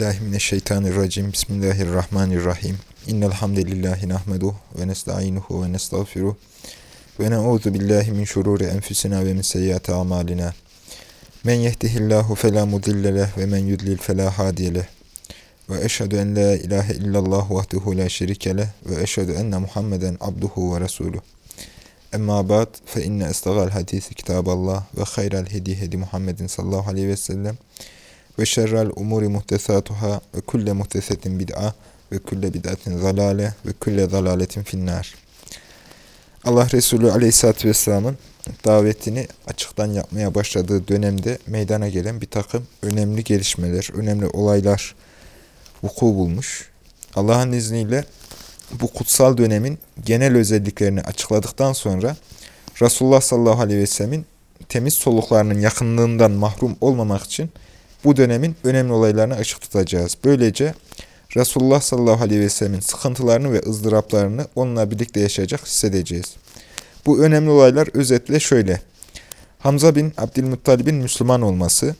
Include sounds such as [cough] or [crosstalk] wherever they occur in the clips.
Euzubillahimineşşeytanirracim. Bismillahirrahmanirrahim. İnnel hamdelellahi nahmeduhu ve nestainuhu ve nestağfiruh. Ve na'udzu billahi min şururi enfusina ve min seyyiati amalina. Men yehdihillahu fela mudille ve men yudlil fela hadiye leh. Ve eşhedü en la ilahe illallah vahdehu la şerike leh ve eşhedü enne Muhammeden abduhu ve resuluh. Emma ba'd fe inne estagal hadisi kitaballah ve hayral hedi hedi Muhammedin sallallahu aleyhi ve sellem ve şerrel umuri muhtesatuhâ ve kulle muhtesetin bid'a ve kulle bid'atin zalale ve kulle zalaletin finnar. Allah Resulü Aleyhisselatü Vesselam'ın davetini açıktan yapmaya başladığı dönemde meydana gelen bir takım önemli gelişmeler, önemli olaylar vuku bulmuş. Allah'ın izniyle bu kutsal dönemin genel özelliklerini açıkladıktan sonra Resulullah sallallahu aleyhi ve sellemin temiz soluklarının yakınlığından mahrum olmamak için bu dönemin önemli olaylarını ışık tutacağız. Böylece Resulullah sallallahu aleyhi ve sellemin sıkıntılarını ve ızdıraplarını onunla birlikte yaşayacak hissedeceğiz. Bu önemli olaylar özetle şöyle. Hamza bin Abdülmuttalib'in Müslüman olması,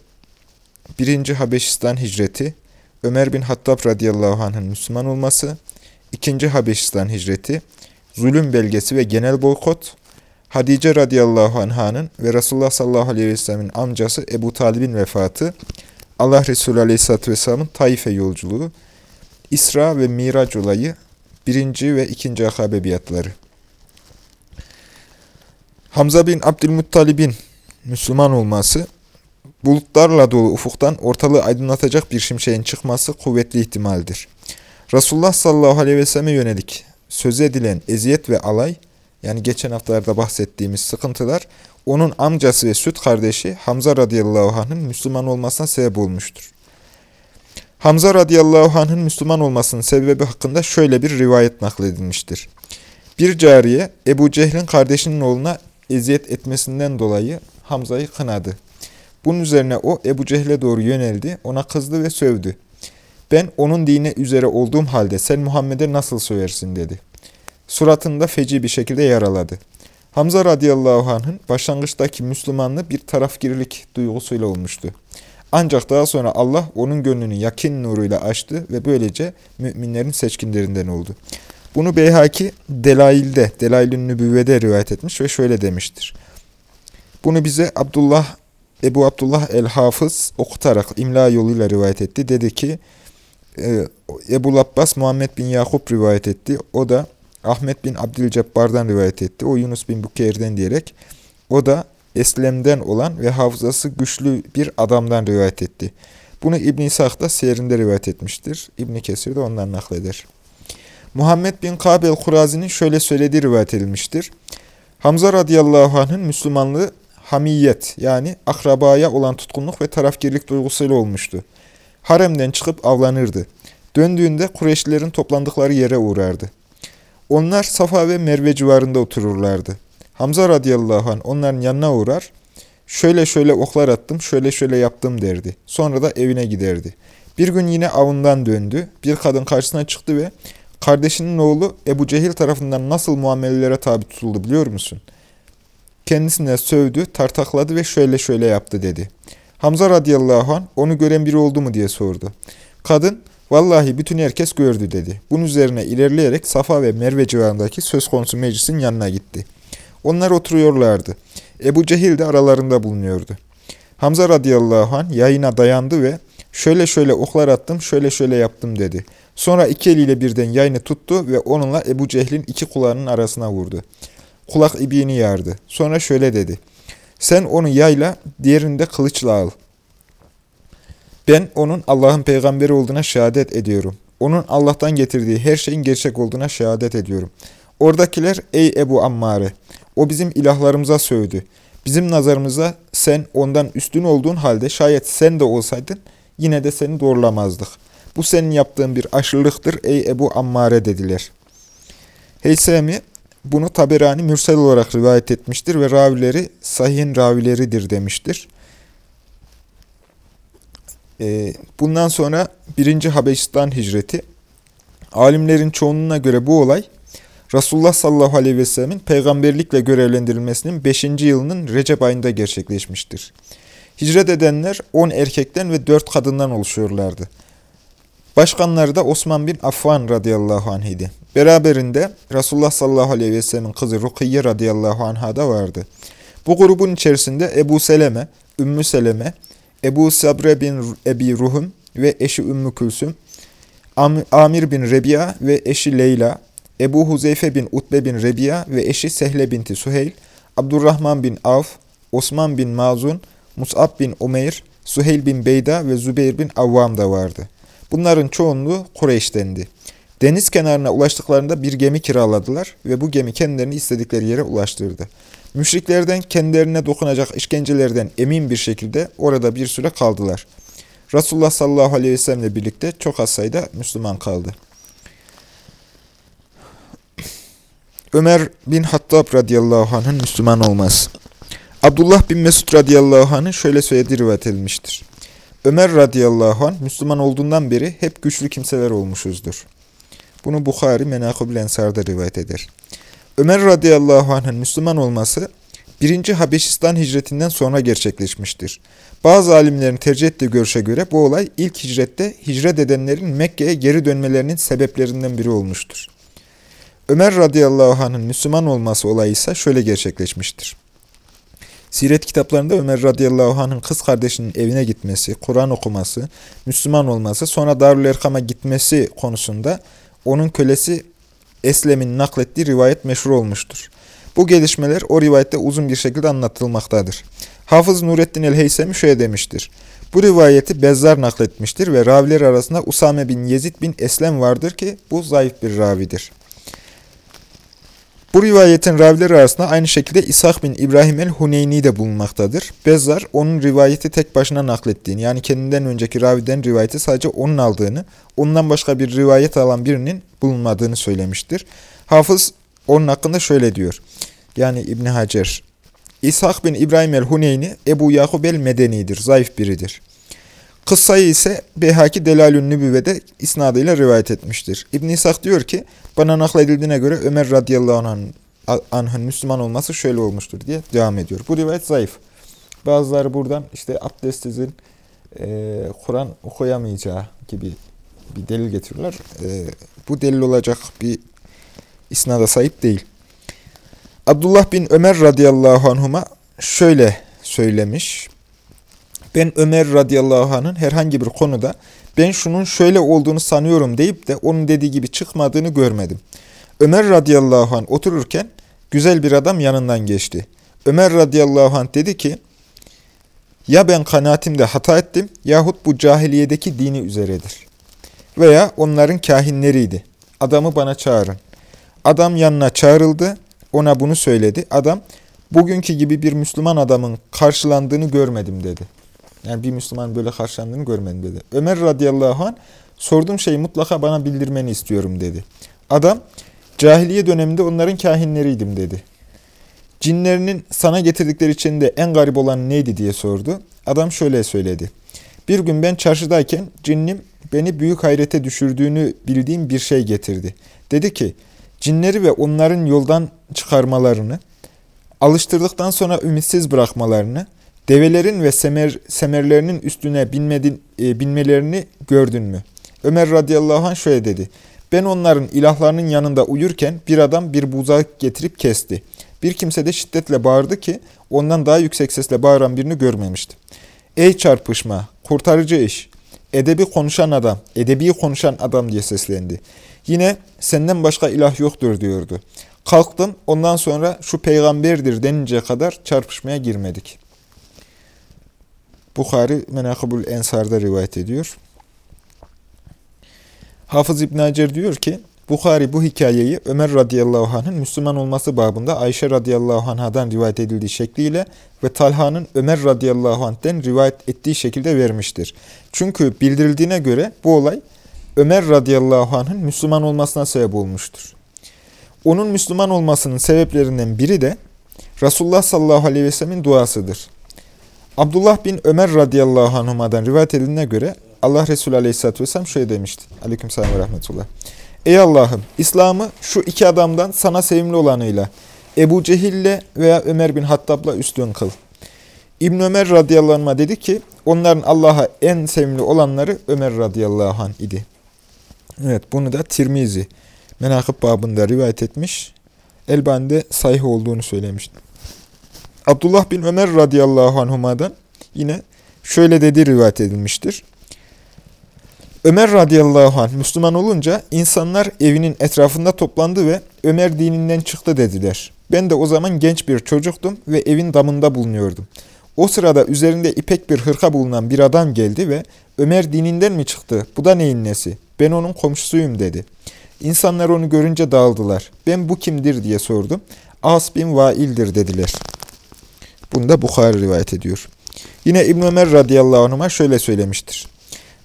1. Habeşistan hicreti, Ömer bin Hattab radıyallahu anh'ın Müslüman olması, 2. Habeşistan hicreti, zulüm belgesi ve genel boykot, Hadice radıyallahu anh'ın ve Resulullah sallallahu aleyhi ve sellemin amcası Ebu Talib'in vefatı, Allah Resulü Aleyhisselatü Vesselam'ın Taife yolculuğu, İsra ve Miraç olayı, birinci ve ikinci akabe biatları. Hamza bin Abdülmuttalib'in Müslüman olması, bulutlarla dolu ufuktan ortalığı aydınlatacak bir şimşeğin çıkması kuvvetli ihtimaldir. Resulullah sallallahu aleyhi ve selleme yönelik söz edilen eziyet ve alay, yani geçen haftalarda bahsettiğimiz sıkıntılar, onun amcası ve süt kardeşi Hamza radıyallahu anh'ın Müslüman olmasına sebep olmuştur. Hamza radıyallahu anh'ın Müslüman olmasının sebebi hakkında şöyle bir rivayet nakledilmiştir. Bir cariye Ebu Cehil'in kardeşinin oğluna eziyet etmesinden dolayı Hamza'yı kınadı. Bunun üzerine o Ebu Cehil'e doğru yöneldi, ona kızdı ve sövdü. Ben onun dine üzere olduğum halde sen Muhammed'e nasıl söversin dedi. Suratında feci bir şekilde yaraladı. Hamza radıyallahu anh'ın başlangıçtaki Müslümanlığı bir tarafgirlik duygusuyla olmuştu. Ancak daha sonra Allah onun gönlünü yakin nuruyla açtı ve böylece müminlerin seçkinlerinden oldu. Bunu Beyhaki Delail'de, Delail'ün Nübüvve'de rivayet etmiş ve şöyle demiştir. Bunu bize Abdullah, Ebu Abdullah el-Hafız okutarak imla yoluyla rivayet etti. Dedi ki, e, Ebu Abbas Muhammed bin Yakup rivayet etti. O da Ahmet bin Abdülcebbar'dan rivayet etti. O Yunus bin Bukeyr'den diyerek. O da Eslem'den olan ve hafızası güçlü bir adamdan rivayet etti. Bunu İbn-i İshak da seyirinde rivayet etmiştir. İbn-i Kesir de ondan nakleder. Muhammed bin Kabel Kurazi'nin şöyle söylediği rivayet edilmiştir. Hamza radıyallahu anh'ın Müslümanlığı hamiyet yani akrabaya olan tutkunluk ve tarafgirlik duygusuyla olmuştu. Haremden çıkıp avlanırdı. Döndüğünde Kureyşlilerin toplandıkları yere uğrardı. Onlar Safa ve Merve civarında otururlardı. Hamza radıyallahu anh onların yanına uğrar, şöyle şöyle oklar attım, şöyle şöyle yaptım derdi. Sonra da evine giderdi. Bir gün yine avından döndü. Bir kadın karşısına çıktı ve kardeşinin oğlu Ebu Cehil tarafından nasıl muamelelere tabi tutuldu biliyor musun? Kendisine sövdü, tartakladı ve şöyle şöyle yaptı dedi. Hamza radıyallahu anh onu gören biri oldu mu diye sordu. Kadın Vallahi bütün herkes gördü dedi. Bunun üzerine ilerleyerek Safa ve Merve civarındaki söz konusu meclisin yanına gitti. Onlar oturuyorlardı. Ebu Cehil de aralarında bulunuyordu. Hamza radıyallahu anh yayına dayandı ve şöyle şöyle oklar attım, şöyle şöyle yaptım dedi. Sonra iki eliyle birden yayını tuttu ve onunla Ebu Cehil'in iki kulağının arasına vurdu. Kulak ibiğini yardı. Sonra şöyle dedi. Sen onu yayla, diğerini de kılıçla al. Ben onun Allah'ın peygamberi olduğuna şehadet ediyorum. Onun Allah'tan getirdiği her şeyin gerçek olduğuna şehadet ediyorum. Oradakiler ey Ebu Ammare o bizim ilahlarımıza sövdü. Bizim nazarımıza sen ondan üstün olduğun halde şayet sen de olsaydın yine de seni doğrulamazdık. Bu senin yaptığın bir aşırılıktır ey Ebu Ammare dediler. Heysemi bunu Taberani mürsel olarak rivayet etmiştir ve ravileri sahihin ravileridir demiştir. Ee, bundan sonra 1. Habeşistan hicreti. Alimlerin çoğunluğuna göre bu olay Resulullah sallallahu aleyhi ve sellemin peygamberlikle görevlendirilmesinin 5. yılının Recep ayında gerçekleşmiştir. Hicret edenler 10 erkekten ve 4 kadından oluşuyorlardı. Başkanları da Osman bin Affan radıyallahu anh idi. Beraberinde Resulullah sallallahu aleyhi ve sellemin kızı Rukiye radıyallahu anh'a da vardı. Bu grubun içerisinde Ebu Seleme, Ümmü Seleme, Ebu Sabre bin Ebi Ruhum ve eşi Ümmü Külsüm, Amir bin Rebiya ve eşi Leyla, Ebu Huzeyfe bin Utbe bin Rebiya ve eşi Sehle binti Suheyl, Abdurrahman bin Avf, Osman bin Mazun, Mus'ab bin Umeyr, Suheyl bin Beyda ve Zübeyir bin Avvam da vardı. Bunların çoğunluğu Kureyş'tendi. Deniz kenarına ulaştıklarında bir gemi kiraladılar ve bu gemi kendilerini istedikleri yere ulaştırdı. Müşriklerden kendilerine dokunacak işkencelerden emin bir şekilde orada bir süre kaldılar. Resulullah sallallahu aleyhi ve sellemle birlikte çok az sayıda Müslüman kaldı. Ömer bin Hattab radıyallahu anh'ın Müslüman olması. Abdullah bin Mesud radıyallahu anh'ın şöyle söylediği rivayet edilmiştir. Ömer radıyallahu anh Müslüman olduğundan beri hep güçlü kimseler olmuşuzdur. Bunu Bukhari Menakıb-ül Ensar'da rivayet eder. Ömer radıyallahu anh'ın Müslüman olması 1. Habeşistan hicretinden sonra gerçekleşmiştir. Bazı alimlerin tercih ettiği görüşe göre bu olay ilk hicrette hicret edenlerin Mekke'ye geri dönmelerinin sebeplerinden biri olmuştur. Ömer radıyallahu anh'ın Müslüman olması olayı ise şöyle gerçekleşmiştir. Siret kitaplarında Ömer radıyallahu anh'ın kız kardeşinin evine gitmesi, Kur'an okuması, Müslüman olması, sonra Darül Erkam'a gitmesi konusunda onun kölesi Eslem'in naklettiği rivayet meşhur olmuştur. Bu gelişmeler o rivayette uzun bir şekilde anlatılmaktadır. Hafız Nurettin el-Heysemi şöyle demiştir. Bu rivayeti Bezzar nakletmiştir ve raviler arasında Usame bin Yezid bin Eslem vardır ki bu zayıf bir ravidir. Bu rivayetin ravileri arasında aynı şekilde İshak bin İbrahim el-Huneyni de bulunmaktadır. Bezzar onun rivayeti tek başına naklettiğini yani kendinden önceki raviden rivayeti sadece onun aldığını, ondan başka bir rivayet alan birinin bulunmadığını söylemiştir. Hafız onun hakkında şöyle diyor. Yani İbn Hacer, İshak bin İbrahim el-Huneyni Ebu Yakub el-Medeni'dir, zayıf biridir. Kıssayı ise Beyhaki Delalün Nübüvve'de isnadıyla rivayet etmiştir. İbn İshak diyor ki, bana nakledildiğine göre Ömer radıyallahu anh'ın Müslüman olması şöyle olmuştur diye devam ediyor. Bu rivayet zayıf. Bazıları buradan işte abdestsizin e, Kur'an okuyamayacağı gibi bir delil getiriyorlar. E, bu delil olacak bir isnada sahip değil. Abdullah bin Ömer radıyallahu anhuma şöyle söylemiş. Ben Ömer radıyallahu anh'ın herhangi bir konuda ben şunun şöyle olduğunu sanıyorum deyip de onun dediği gibi çıkmadığını görmedim. Ömer radıyallahu anh otururken güzel bir adam yanından geçti. Ömer radıyallahu anh dedi ki, ya ben kanaatimde hata ettim yahut bu cahiliyedeki dini üzeredir. Veya onların kahinleriydi. Adamı bana çağırın. Adam yanına çağrıldı, ona bunu söyledi. Adam, bugünkü gibi bir Müslüman adamın karşılandığını görmedim dedi. Yani bir Müslüman böyle karşılandığını görmedim dedi. Ömer radıyallahu anh sorduğum şeyi mutlaka bana bildirmeni istiyorum dedi. Adam cahiliye döneminde onların kahinleriydim dedi. Cinlerinin sana getirdikleri içinde en garip olan neydi diye sordu. Adam şöyle söyledi. Bir gün ben çarşıdayken cinnim beni büyük hayrete düşürdüğünü bildiğim bir şey getirdi. Dedi ki cinleri ve onların yoldan çıkarmalarını, alıştırdıktan sonra ümitsiz bırakmalarını, develerin ve semer, semerlerinin üstüne binmedin, e, binmelerini gördün mü? Ömer radıyallahu anh şöyle dedi. Ben onların ilahlarının yanında uyurken bir adam bir buzağı getirip kesti. Bir kimse de şiddetle bağırdı ki ondan daha yüksek sesle bağıran birini görmemişti. Ey çarpışma, kurtarıcı iş, edebi konuşan adam, edebi konuşan adam diye seslendi. Yine senden başka ilah yoktur diyordu. Kalktım ondan sonra şu peygamberdir denince kadar çarpışmaya girmedik. Bukhari Menakıbul Ensar'da rivayet ediyor. Hafız İbn Hacer diyor ki, Bukhari bu hikayeyi Ömer radıyallahu anh'ın Müslüman olması babında Ayşe radıyallahu anh'dan rivayet edildiği şekliyle ve Talha'nın Ömer radıyallahu anh'ten rivayet ettiği şekilde vermiştir. Çünkü bildirildiğine göre bu olay Ömer radıyallahu anh'ın Müslüman olmasına sebep olmuştur. Onun Müslüman olmasının sebeplerinden biri de Resulullah sallallahu aleyhi ve sellemin duasıdır. Abdullah bin Ömer radıyallahu anhuma'dan rivayet edildiğine göre Allah Resulü aleyhisselatü vesselam şöyle demişti. Aleyküm selam ve rahmetullah. Ey Allah'ım İslam'ı şu iki adamdan sana sevimli olanıyla Ebu Cehil'le veya Ömer bin Hattab'la üstün kıl. İbn Ömer radıyallahu anh dedi ki onların Allah'a en sevimli olanları Ömer radıyallahu anh idi. Evet bunu da Tirmizi menakıb babında rivayet etmiş. Elbani'de sahih olduğunu söylemişti. Abdullah bin Ömer radıyallahu anhuma'dan yine şöyle dediği rivayet edilmiştir. Ömer radıyallahu anh Müslüman olunca insanlar evinin etrafında toplandı ve Ömer dininden çıktı dediler. Ben de o zaman genç bir çocuktum ve evin damında bulunuyordum. O sırada üzerinde ipek bir hırka bulunan bir adam geldi ve Ömer dininden mi çıktı? Bu da neyin nesi? Ben onun komşusuyum dedi. İnsanlar onu görünce dağıldılar. Ben bu kimdir diye sordum. As bin Vail'dir dediler. Bunu da Bukhari rivayet ediyor. Yine İbn Ömer radıyallahu anh'a şöyle söylemiştir.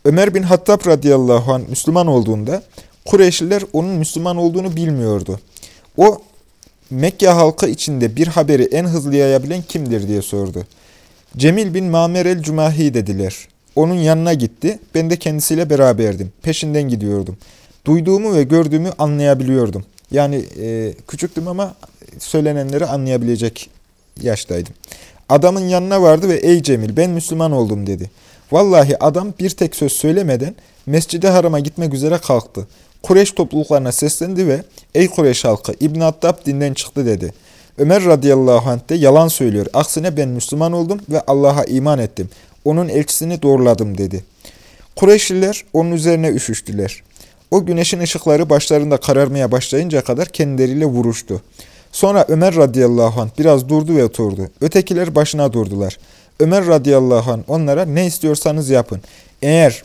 Ömer bin Hattab radıyallahu anh Müslüman olduğunda Kureyşliler onun Müslüman olduğunu bilmiyordu. O Mekke halkı içinde bir haberi en hızlı yayabilen kimdir diye sordu. Cemil bin Mamer el-Cumahi dediler. Onun yanına gitti. Ben de kendisiyle beraberdim. Peşinden gidiyordum. Duyduğumu ve gördüğümü anlayabiliyordum. Yani e, küçüktüm ama söylenenleri anlayabilecek yaştaydım. Adamın yanına vardı ve ey Cemil ben Müslüman oldum dedi. Vallahi adam bir tek söz söylemeden Mescid-i Haram'a gitmek üzere kalktı. Kureyş topluluklarına seslendi ve ey Kureyş halkı İbn Attab dinden çıktı dedi. Ömer radıyallahu anh de yalan söylüyor. Aksine ben Müslüman oldum ve Allah'a iman ettim. Onun elçisini doğruladım dedi. Kureyşliler onun üzerine üşüştüler. O güneşin ışıkları başlarında kararmaya başlayınca kadar kendileriyle vuruştu. Sonra Ömer radıyallahu anh biraz durdu ve oturdu. Ötekiler başına durdular. Ömer radıyallahu anh onlara ne istiyorsanız yapın. Eğer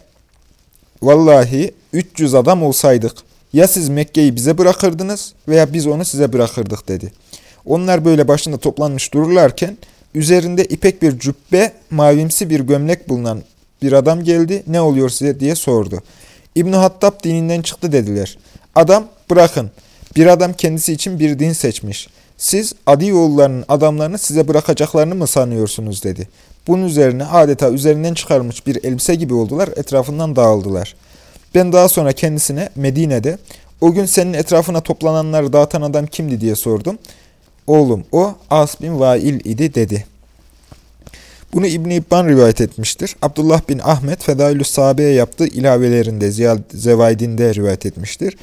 vallahi 300 adam olsaydık ya siz Mekke'yi bize bırakırdınız veya biz onu size bırakırdık dedi. Onlar böyle başında toplanmış dururlarken üzerinde ipek bir cübbe, mavimsi bir gömlek bulunan bir adam geldi. Ne oluyor size diye sordu. İbn Hattab dininden çıktı dediler. Adam bırakın. Bir adam kendisi için bir din seçmiş. Siz adi oğullarının adamlarını size bırakacaklarını mı sanıyorsunuz dedi. Bunun üzerine adeta üzerinden çıkarmış bir elbise gibi oldular, etrafından dağıldılar. Ben daha sonra kendisine Medine'de o gün senin etrafına toplananları dağıtan adam kimdi diye sordum. Oğlum o As bin Vail idi dedi. Bunu İbn-i İbban rivayet etmiştir. Abdullah bin Ahmet Fedailü Sahabe'ye yaptığı ilavelerinde Zevaid'inde rivayet etmiştir.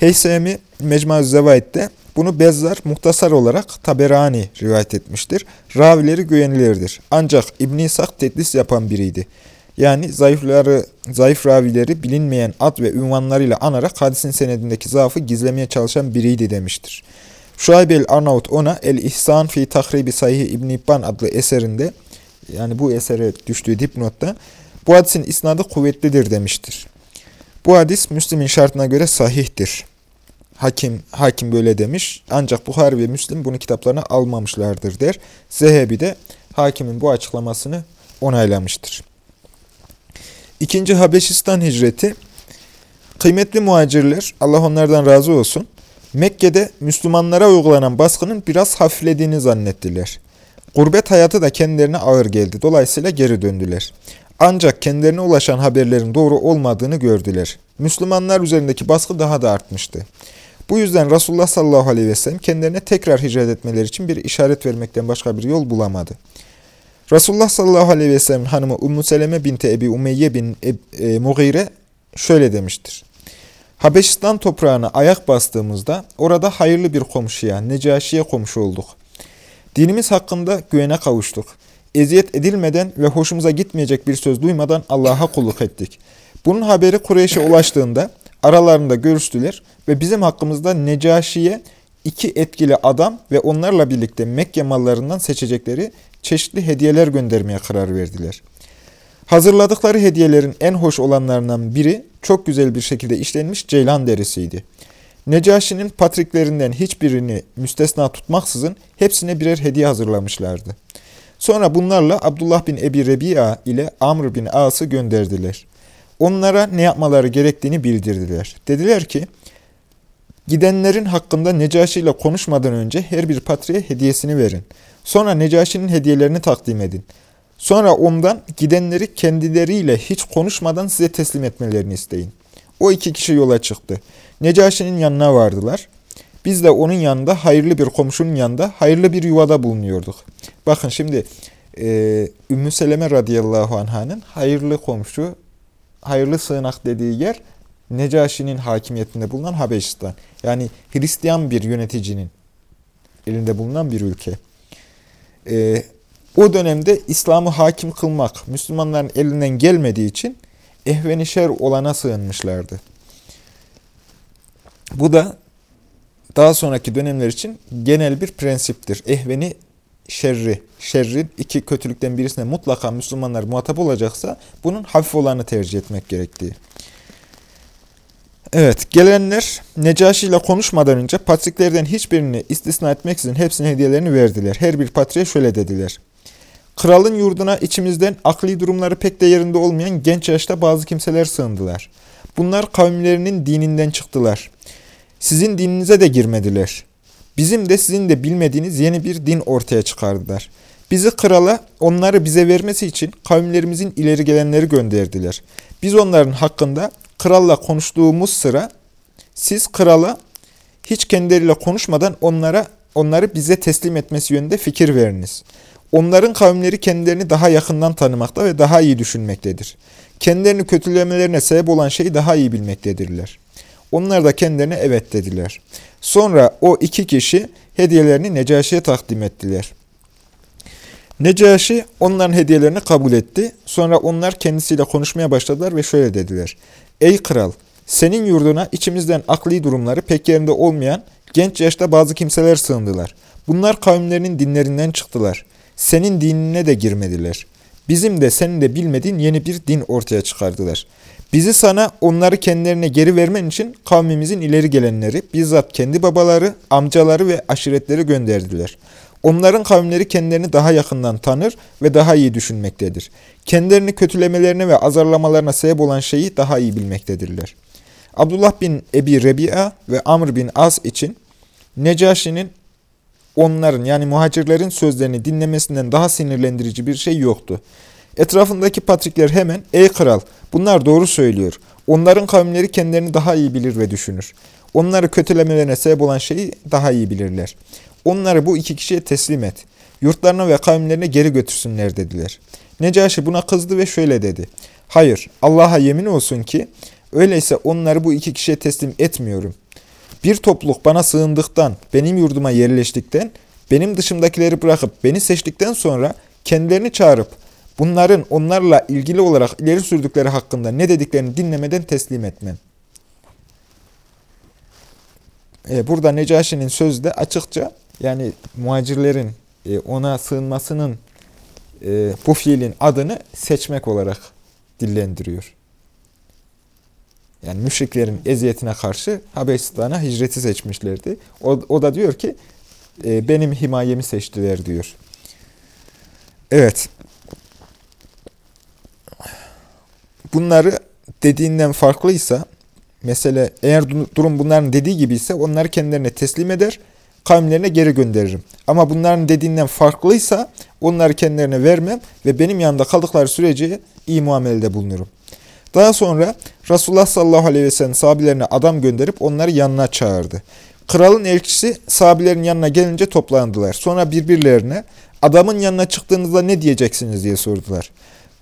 Heysemi Mecmuz Zevaid'de bunu Bezzar muhtasar olarak Taberani rivayet etmiştir. Ravileri güvenilirdir. Ancak İbn-i İshak tedlis yapan biriydi. Yani zayıfları, zayıf ravileri bilinmeyen ad ve ünvanlarıyla anarak hadisin senedindeki zaafı gizlemeye çalışan biriydi demiştir. Şuayb el-Arnavut ona El-İhsan fi Tahribi Sahih İbn İbban adlı eserinde yani bu esere düştüğü dipnotta bu hadisin isnadı kuvvetlidir demiştir. Bu hadis Müslim'in şartına göre sahihtir. Hakim hakim böyle demiş. Ancak Buhari ve Müslim bunu kitaplarına almamışlardır der. Zehebi de hakimin bu açıklamasını onaylamıştır. İkinci Habeşistan hicreti kıymetli muhacirler Allah onlardan razı olsun. Mekke'de Müslümanlara uygulanan baskının biraz hafiflediğini zannettiler. Gurbet hayatı da kendilerine ağır geldi. Dolayısıyla geri döndüler. Ancak kendilerine ulaşan haberlerin doğru olmadığını gördüler. Müslümanlar üzerindeki baskı daha da artmıştı. Bu yüzden Resulullah sallallahu aleyhi ve sellem kendilerine tekrar hicret etmeleri için bir işaret vermekten başka bir yol bulamadı. Resulullah sallallahu aleyhi ve sellem hanımı Ummu Seleme binti Ebi Umeyye bin e, Mughire şöyle demiştir. Habeşistan toprağına ayak bastığımızda orada hayırlı bir komşuya, Necaşi'ye komşu olduk. Dinimiz hakkında güvene kavuştuk. Eziyet edilmeden ve hoşumuza gitmeyecek bir söz duymadan Allah'a kulluk ettik. Bunun haberi Kureyş'e ulaştığında aralarında görüştüler ve bizim hakkımızda Necaşi'ye iki etkili adam ve onlarla birlikte Mekke mallarından seçecekleri çeşitli hediyeler göndermeye karar verdiler. Hazırladıkları hediyelerin en hoş olanlarından biri çok güzel bir şekilde işlenmiş ceylan derisiydi. Necaşi'nin patriklerinden hiçbirini müstesna tutmaksızın hepsine birer hediye hazırlamışlardı. Sonra bunlarla Abdullah bin Ebi Rebi'a ile Amr bin As'ı gönderdiler. Onlara ne yapmaları gerektiğini bildirdiler. Dediler ki, gidenlerin hakkında Necaşi ile konuşmadan önce her bir patriye hediyesini verin. Sonra Necaşi'nin hediyelerini takdim edin. Sonra ondan gidenleri kendileriyle hiç konuşmadan size teslim etmelerini isteyin. O iki kişi yola çıktı. Necaşi'nin yanına vardılar. Biz de onun yanında hayırlı bir komşunun yanında hayırlı bir yuvada bulunuyorduk. Bakın şimdi e, Ümmü Seleme radıyallahu anh'ın hayırlı komşu, hayırlı sığınak dediği yer Necaşi'nin hakimiyetinde bulunan Habeşistan. Yani Hristiyan bir yöneticinin elinde bulunan bir ülke. Ee, o dönemde İslam'ı hakim kılmak Müslümanların elinden gelmediği için ehveni şer olana sığınmışlardı. Bu da daha sonraki dönemler için genel bir prensiptir. Ehveni şerri, şerrin iki kötülükten birisine mutlaka Müslümanlar muhatap olacaksa bunun hafif olanı tercih etmek gerektiği. Evet, gelenler Necaşi ile konuşmadan önce patriklerden hiçbirini istisna etmeksizin hepsine hediyelerini verdiler. Her bir patriğe şöyle dediler. Kralın yurduna içimizden akli durumları pek de yerinde olmayan genç yaşta bazı kimseler sığındılar. Bunlar kavimlerinin dininden çıktılar. Sizin dininize de girmediler. Bizim de sizin de bilmediğiniz yeni bir din ortaya çıkardılar. Bizi krala onları bize vermesi için kavimlerimizin ileri gelenleri gönderdiler. Biz onların hakkında kralla konuştuğumuz sıra siz krala hiç kendileriyle konuşmadan onlara onları bize teslim etmesi yönünde fikir veriniz. Onların kavimleri kendilerini daha yakından tanımakta ve daha iyi düşünmektedir. Kendilerini kötülemelerine sebep olan şeyi daha iyi bilmektedirler. Onlar da kendilerine evet dediler. Sonra o iki kişi hediyelerini Necaşi'ye takdim ettiler. Necaşi onların hediyelerini kabul etti. Sonra onlar kendisiyle konuşmaya başladılar ve şöyle dediler. Ey kral! Senin yurduna içimizden akli durumları pek yerinde olmayan genç yaşta bazı kimseler sığındılar. Bunlar kavimlerinin dinlerinden çıktılar. Senin dinine de girmediler. Bizim de senin de bilmediğin yeni bir din ortaya çıkardılar. Bizi sana onları kendilerine geri vermen için kavmimizin ileri gelenleri, bizzat kendi babaları, amcaları ve aşiretleri gönderdiler. Onların kavimleri kendilerini daha yakından tanır ve daha iyi düşünmektedir. Kendilerini kötülemelerine ve azarlamalarına sebep olan şeyi daha iyi bilmektedirler. Abdullah bin Ebi Rebi'a ve Amr bin As için Necaşi'nin onların yani muhacirlerin sözlerini dinlemesinden daha sinirlendirici bir şey yoktu. Etrafındaki patrikler hemen, ey kral bunlar doğru söylüyor. Onların kavimleri kendilerini daha iyi bilir ve düşünür. Onları kötülemelerine sebep olan şeyi daha iyi bilirler. Onları bu iki kişiye teslim et. Yurtlarına ve kavimlerine geri götürsünler dediler. Necaşi buna kızdı ve şöyle dedi. Hayır, Allah'a yemin olsun ki öyleyse onları bu iki kişiye teslim etmiyorum. Bir topluluk bana sığındıktan, benim yurduma yerleştikten, benim dışımdakileri bırakıp beni seçtikten sonra kendilerini çağırıp bunların onlarla ilgili olarak ileri sürdükleri hakkında ne dediklerini dinlemeden teslim etmem. E, burada Necaşi'nin sözü de açıkça yani muhacirlerin e, ona sığınmasının e, bu fiilin adını seçmek olarak dillendiriyor. Yani müşriklerin eziyetine karşı Habeşistan'a hicreti seçmişlerdi. O, o da diyor ki benim himayemi seçtiler diyor. Evet. Bunları dediğinden farklıysa mesela eğer durum bunların dediği gibi ise onları kendilerine teslim eder, kavimlerine geri gönderirim. Ama bunların dediğinden farklıysa onları kendilerine vermem ve benim yanında kaldıkları sürece iyi muamelede bulunurum. Daha sonra Resulullah sallallahu aleyhi ve sellem sahabilerine adam gönderip onları yanına çağırdı. Kralın elçisi sahabilerin yanına gelince toplandılar. Sonra birbirlerine adamın yanına çıktığınızda ne diyeceksiniz diye sordular.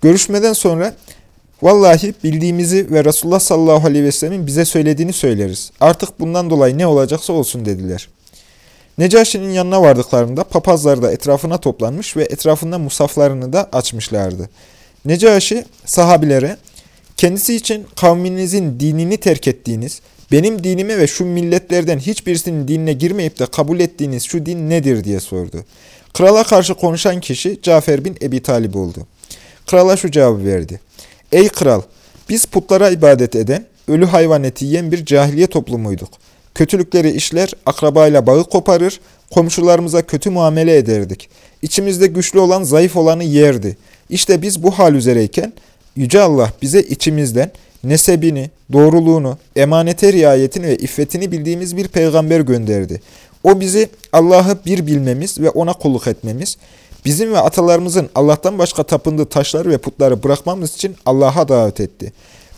Görüşmeden sonra vallahi bildiğimizi ve Resulullah sallallahu aleyhi ve sellemin bize söylediğini söyleriz. Artık bundan dolayı ne olacaksa olsun dediler. Necaşi'nin yanına vardıklarında papazlar da etrafına toplanmış ve etrafında musaflarını da açmışlardı. Necaşi sahabilere kendisi için kavminizin dinini terk ettiğiniz, benim dinime ve şu milletlerden hiçbirisinin dinine girmeyip de kabul ettiğiniz şu din nedir diye sordu. Krala karşı konuşan kişi Cafer bin Ebi Talib oldu. Krala şu cevabı verdi. Ey kral! Biz putlara ibadet eden, ölü hayvan eti yiyen bir cahiliye toplumuyduk. Kötülükleri işler, akrabayla bağı koparır, komşularımıza kötü muamele ederdik. İçimizde güçlü olan zayıf olanı yerdi. İşte biz bu hal üzereyken Yüce Allah bize içimizden nesebini, doğruluğunu, emanete riayetini ve iffetini bildiğimiz bir peygamber gönderdi. O bizi Allah'ı bir bilmemiz ve ona kulluk etmemiz, bizim ve atalarımızın Allah'tan başka tapındığı taşları ve putları bırakmamız için Allah'a davet etti.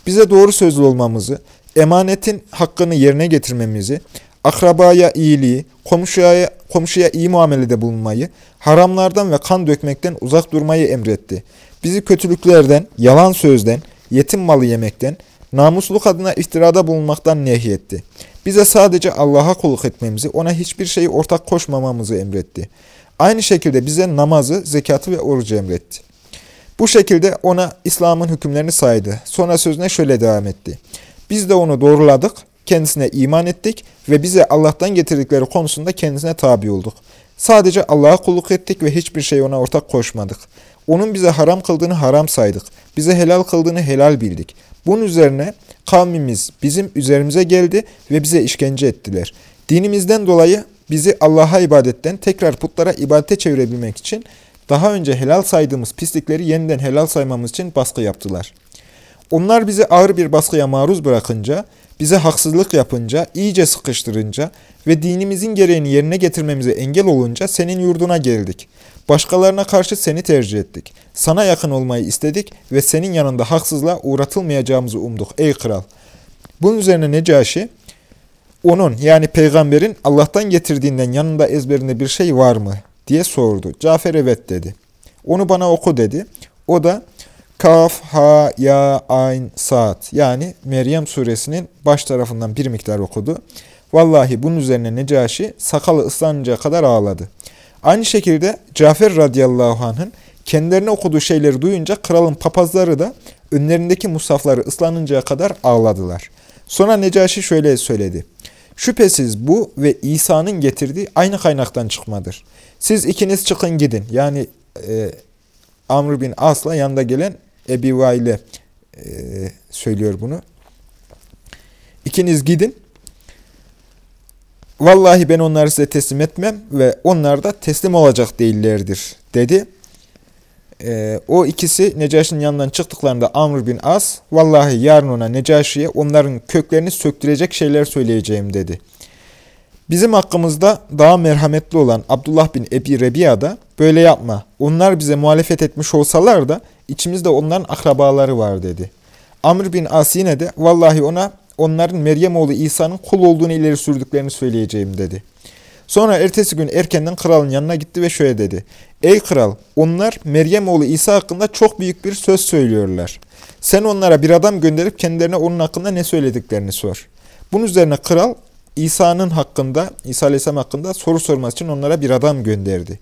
Bize doğru sözlü olmamızı, emanetin hakkını yerine getirmemizi, akrabaya iyiliği, komşuya, komşuya iyi muamelede bulunmayı, haramlardan ve kan dökmekten uzak durmayı emretti. Bizi kötülüklerden, yalan sözden, yetim malı yemekten, Namusluluk adına iftirada bulunmaktan nehyetti. Bize sadece Allah'a kulluk etmemizi, ona hiçbir şeyi ortak koşmamamızı emretti. Aynı şekilde bize namazı, zekatı ve orucu emretti. Bu şekilde ona İslam'ın hükümlerini saydı. Sonra sözüne şöyle devam etti. Biz de onu doğruladık, kendisine iman ettik ve bize Allah'tan getirdikleri konusunda kendisine tabi olduk. Sadece Allah'a kulluk ettik ve hiçbir şey ona ortak koşmadık. Onun bize haram kıldığını haram saydık. Bize helal kıldığını helal bildik. Bunun üzerine kavmimiz bizim üzerimize geldi ve bize işkence ettiler. Dinimizden dolayı bizi Allah'a ibadetten tekrar putlara ibadete çevirebilmek için daha önce helal saydığımız pislikleri yeniden helal saymamız için baskı yaptılar. Onlar bizi ağır bir baskıya maruz bırakınca, bize haksızlık yapınca, iyice sıkıştırınca ve dinimizin gereğini yerine getirmemize engel olunca senin yurduna geldik. Başkalarına karşı seni tercih ettik. Sana yakın olmayı istedik ve senin yanında haksızlığa uğratılmayacağımızı umduk ey kral. Bunun üzerine Necaşi, onun yani peygamberin Allah'tan getirdiğinden yanında ezberinde bir şey var mı diye sordu. Cafer evet dedi. Onu bana oku dedi. O da Kaf, Ha, Ya, Ayn, Saat yani Meryem suresinin baş tarafından bir miktar okudu. Vallahi bunun üzerine Necaşi sakalı ıslanıncaya kadar ağladı. Aynı şekilde Cafer radıyallahu anh'ın kendilerine okuduğu şeyleri duyunca kralın papazları da önlerindeki musafları ıslanıncaya kadar ağladılar. Sonra Necaşi şöyle söyledi. Şüphesiz bu ve İsa'nın getirdiği aynı kaynaktan çıkmadır. Siz ikiniz çıkın gidin. Yani e, Amr bin As'la yanında gelen Ebi Vail'e e, söylüyor bunu. İkiniz gidin. Vallahi ben onları size teslim etmem ve onlar da teslim olacak değillerdir dedi. E, o ikisi Necaşi'nin yanından çıktıklarında Amr bin As, vallahi yarın ona Necaşi'ye onların köklerini söktürecek şeyler söyleyeceğim dedi. Bizim hakkımızda daha merhametli olan Abdullah bin Ebi Rebiya da böyle yapma. Onlar bize muhalefet etmiş olsalar da içimizde onların akrabaları var dedi. Amr bin As yine de vallahi ona onların Meryem oğlu İsa'nın kul olduğunu ileri sürdüklerini söyleyeceğim dedi. Sonra ertesi gün erkenden kralın yanına gitti ve şöyle dedi. Ey kral onlar Meryem oğlu İsa hakkında çok büyük bir söz söylüyorlar. Sen onlara bir adam gönderip kendilerine onun hakkında ne söylediklerini sor. Bunun üzerine kral İsa'nın hakkında, İsa Aleyhisselam hakkında soru sorması için onlara bir adam gönderdi.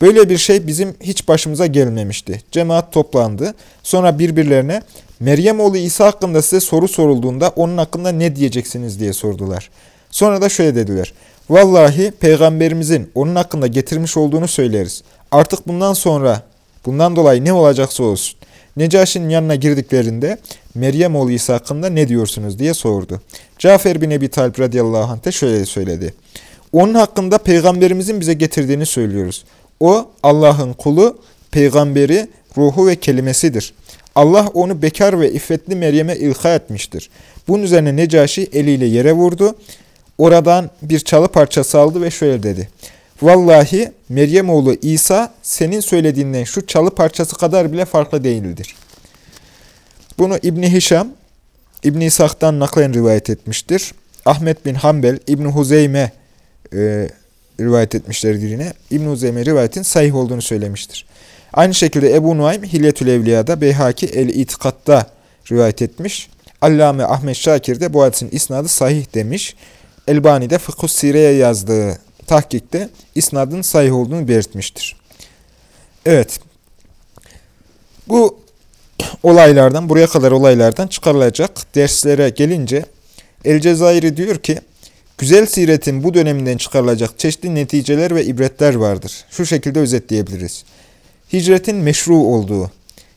Böyle bir şey bizim hiç başımıza gelmemişti. Cemaat toplandı. Sonra birbirlerine Meryem oğlu İsa hakkında size soru sorulduğunda onun hakkında ne diyeceksiniz diye sordular. Sonra da şöyle dediler. Vallahi peygamberimizin onun hakkında getirmiş olduğunu söyleriz. Artık bundan sonra, bundan dolayı ne olacaksa olsun. Necaşi'nin yanına girdiklerinde Meryem oğlu İsa hakkında ne diyorsunuz diye sordu. Cafer bin Ebi Talib radıyallahu anh de şöyle söyledi. Onun hakkında peygamberimizin bize getirdiğini söylüyoruz. O Allah'ın kulu, peygamberi, ruhu ve kelimesidir. Allah onu bekar ve iffetli Meryem'e ilha etmiştir. Bunun üzerine Necaşi eliyle yere vurdu. Oradan bir çalı parçası aldı ve şöyle dedi. Vallahi Meryem oğlu İsa senin söylediğinden şu çalı parçası kadar bile farklı değildir. Bunu İbni Hişam, İbni İshak'tan naklen rivayet etmiştir. Ahmet bin Hanbel, İbni Huzeyme e, rivayet etmişlerdir yine. İbn-i Huzeyme rivayetin sahih olduğunu söylemiştir. Aynı şekilde Ebu Nuaym Hilyetül Evliya'da Beyhaki El-İtikad'da rivayet etmiş. Allame Ahmet Şakir de bu hadisin isnadı sahih demiş. Elbani de Fıkhus Sire'ye yazdığı tahkikte isnadın sahih olduğunu belirtmiştir. Evet. Bu [clears throat] olaylardan, buraya kadar olaylardan çıkarılacak derslere gelince El Cezayir'i diyor ki, Güzel siretin bu döneminden çıkarılacak çeşitli neticeler ve ibretler vardır. Şu şekilde özetleyebiliriz. Hicretin meşru olduğu.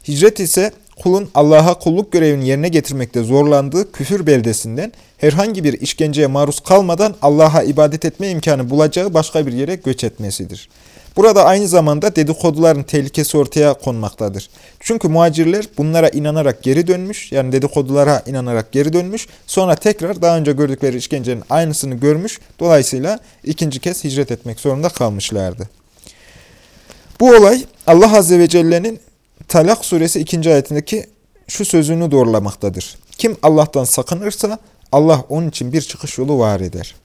Hicret ise kulun Allah'a kulluk görevini yerine getirmekte zorlandığı küfür beldesinden herhangi bir işkenceye maruz kalmadan Allah'a ibadet etme imkanı bulacağı başka bir yere göç etmesidir. Burada aynı zamanda dedikoduların tehlikesi ortaya konmaktadır. Çünkü muhacirler bunlara inanarak geri dönmüş, yani dedikodulara inanarak geri dönmüş, sonra tekrar daha önce gördükleri işkencenin aynısını görmüş, dolayısıyla ikinci kez hicret etmek zorunda kalmışlardı. Bu olay Allah Azze ve Celle'nin Talak suresi 2. ayetindeki şu sözünü doğrulamaktadır. Kim Allah'tan sakınırsa Allah onun için bir çıkış yolu var eder.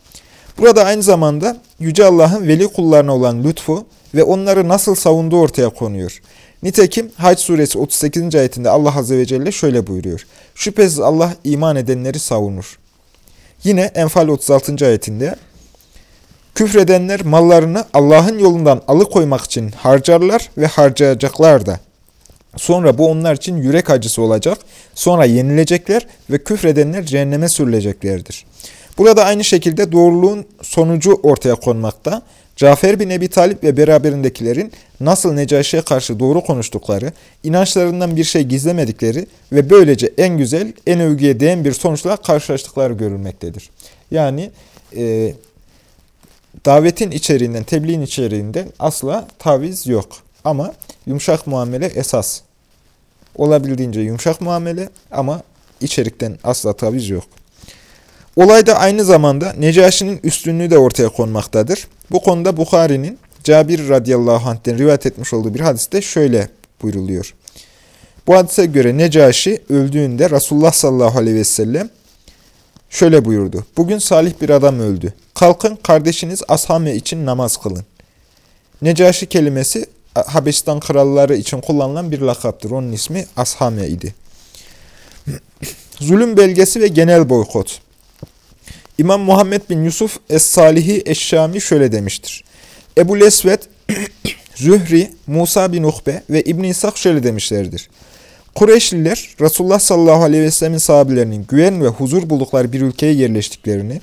Burada aynı zamanda Yüce Allah'ın veli kullarına olan lütfu ve onları nasıl savunduğu ortaya konuyor. Nitekim Hac suresi 38. ayetinde Allah Azze ve Celle şöyle buyuruyor. Şüphesiz Allah iman edenleri savunur. Yine Enfal 36. ayetinde Küfredenler mallarını Allah'ın yolundan alıkoymak için harcarlar ve harcayacaklar da. Sonra bu onlar için yürek acısı olacak. Sonra yenilecekler ve küfredenler cehenneme sürüleceklerdir. Burada aynı şekilde doğruluğun sonucu ortaya konmakta. Cafer bin Ebi Talip ve beraberindekilerin nasıl Necaşi'ye karşı doğru konuştukları, inançlarından bir şey gizlemedikleri ve böylece en güzel, en övgüye değen bir sonuçla karşılaştıkları görülmektedir. Yani e, davetin içeriğinden, tebliğin içeriğinden asla taviz yok. Ama yumuşak muamele esas. Olabildiğince yumuşak muamele ama içerikten asla taviz yok. Olayda aynı zamanda Necaşi'nin üstünlüğü de ortaya konmaktadır. Bu konuda Bukhari'nin Cabir radıyallahu anh'ten rivayet etmiş olduğu bir hadiste şöyle buyruluyor. Bu hadise göre Necaşi öldüğünde Resulullah sallallahu aleyhi ve sellem şöyle buyurdu. Bugün salih bir adam öldü. Kalkın kardeşiniz Ashame için namaz kılın. Necaşi kelimesi Habeşistan kralları için kullanılan bir lakaptır. Onun ismi Ashame idi. Zulüm belgesi ve genel boykot. İmam Muhammed bin Yusuf Es-Salihi Eşşami şöyle demiştir. Ebu Lesvet, [clears throat] Zühri, Musa bin Uhbe ve İbn İshak şöyle demişlerdir. Kureyşliler Resulullah sallallahu aleyhi ve sellemin sahabelerinin güven ve huzur buldukları bir ülkeye yerleştiklerini,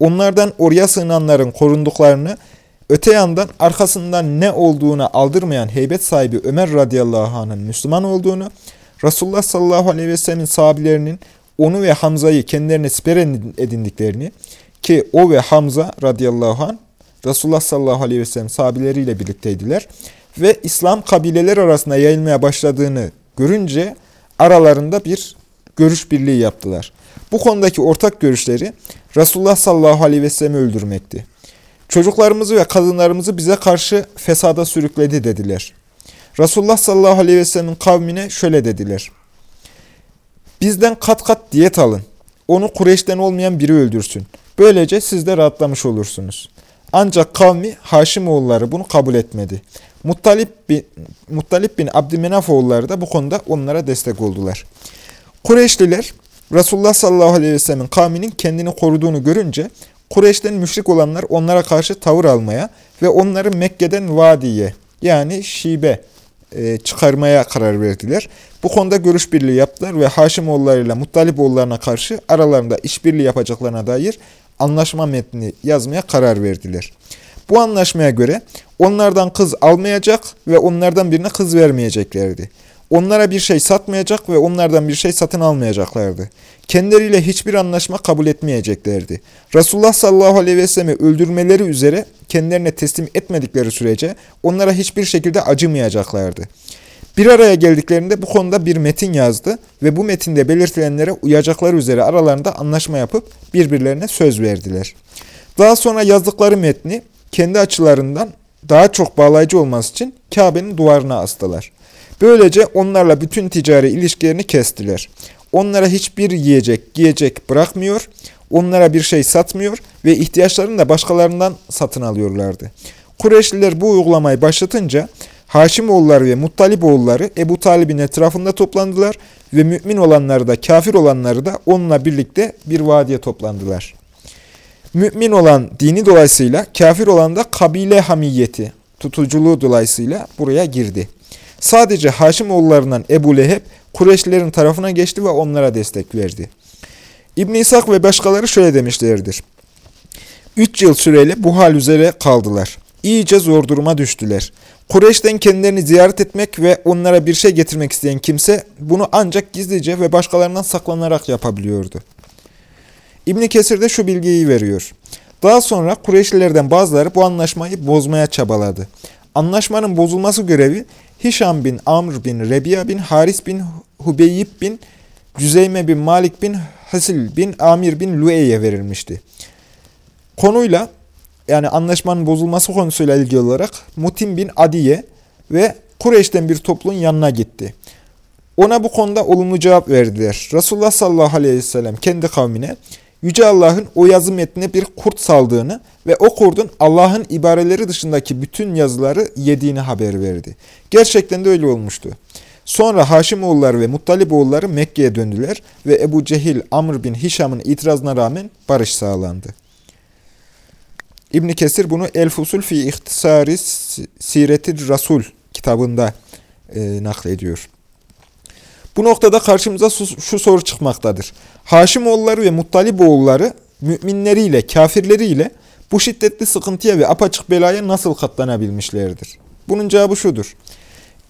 onlardan oraya sığınanların korunduklarını, öte yandan arkasından ne olduğuna aldırmayan heybet sahibi Ömer radıyallahu anh'ın Müslüman olduğunu, Resulullah sallallahu aleyhi ve sellemin sahabelerinin onu ve Hamza'yı kendilerine siper edindiklerini ki o ve Hamza radıyallahu anh Resulullah sallallahu aleyhi ve sellem sahabileriyle birlikteydiler ve İslam kabileler arasında yayılmaya başladığını görünce aralarında bir görüş birliği yaptılar. Bu konudaki ortak görüşleri Resulullah sallallahu aleyhi ve sellem'i öldürmekti. Çocuklarımızı ve kadınlarımızı bize karşı fesada sürükledi dediler. Resulullah sallallahu aleyhi ve sellemin kavmine şöyle dediler. Bizden kat kat diyet alın. Onu Kureyş'ten olmayan biri öldürsün. Böylece siz de rahatlamış olursunuz. Ancak kavmi Haşimoğulları bunu kabul etmedi. Muttalip bin, Muttalip bin Abdümenaf oğulları da bu konuda onlara destek oldular. Kureyşliler Resulullah sallallahu aleyhi ve sellemin kavminin kendini koruduğunu görünce Kureyş'ten müşrik olanlar onlara karşı tavır almaya ve onları Mekke'den Vadiye yani Şibe e, çıkarmaya karar verdiler. Bu konuda görüş birliği yaptılar ve Haşimoğullarıyla Muttalipoğullarına karşı aralarında işbirliği yapacaklarına dair anlaşma metni yazmaya karar verdiler. Bu anlaşmaya göre onlardan kız almayacak ve onlardan birine kız vermeyeceklerdi. Onlara bir şey satmayacak ve onlardan bir şey satın almayacaklardı. Kendileriyle hiçbir anlaşma kabul etmeyeceklerdi. Resulullah sallallahu aleyhi ve sellem'i öldürmeleri üzere kendilerine teslim etmedikleri sürece onlara hiçbir şekilde acımayacaklardı. Bir araya geldiklerinde bu konuda bir metin yazdı ve bu metinde belirtilenlere uyacakları üzere aralarında anlaşma yapıp birbirlerine söz verdiler. Daha sonra yazdıkları metni kendi açılarından daha çok bağlayıcı olması için Kabe'nin duvarına astılar. Böylece onlarla bütün ticari ilişkilerini kestiler. Onlara hiçbir yiyecek, giyecek bırakmıyor, onlara bir şey satmıyor ve ihtiyaçlarını da başkalarından satın alıyorlardı. Kureyşliler bu uygulamayı başlatınca Haşimoğulları ve Muttaliboğulları Ebu Talib'in etrafında toplandılar ve mümin olanları da kafir olanları da onunla birlikte bir vadiye toplandılar. Mümin olan dini dolayısıyla kafir olan da kabile hamiyeti, tutuculuğu dolayısıyla buraya girdi. Sadece Haşimoğullarından Ebu Leheb Kureyşlilerin tarafına geçti ve onlara destek verdi. İbn İshak ve başkaları şöyle demişlerdir. Üç yıl süreyle bu hal üzere kaldılar. İyice zor duruma düştüler. Kureyş'ten kendilerini ziyaret etmek ve onlara bir şey getirmek isteyen kimse bunu ancak gizlice ve başkalarından saklanarak yapabiliyordu. İbni Kesir de şu bilgiyi veriyor. Daha sonra Kureyşlilerden bazıları bu anlaşmayı bozmaya çabaladı. Anlaşmanın bozulması görevi Hişam bin Amr bin Rebiya bin Haris bin Hubeyyib bin Cüzeyme bin Malik bin Hasil bin Amir bin Luey'e verilmişti. Konuyla yani anlaşmanın bozulması konusuyla ilgili olarak Mutim bin Adiye ve Kureyş'ten bir topluluğun yanına gitti. Ona bu konuda olumlu cevap verdiler. Resulullah sallallahu aleyhi ve sellem kendi kavmine Yüce Allah'ın o yazı metnine bir kurt saldığını ve o kurdun Allah'ın ibareleri dışındaki bütün yazıları yediğini haber verdi. Gerçekten de öyle olmuştu. Sonra Haşimoğulları ve Muttaliboğulları Mekke'ye döndüler ve Ebu Cehil Amr bin Hişam'ın itirazına rağmen barış sağlandı. İbn Kesir bunu El Fusul fi İhtisari Sireti Rasul kitabında e, naklediyor. Bu noktada karşımıza şu soru çıkmaktadır. Haşimoğulları ve Muttaliboğulları müminleriyle, kafirleriyle bu şiddetli sıkıntıya ve apaçık belaya nasıl katlanabilmişlerdir? Bunun cevabı şudur.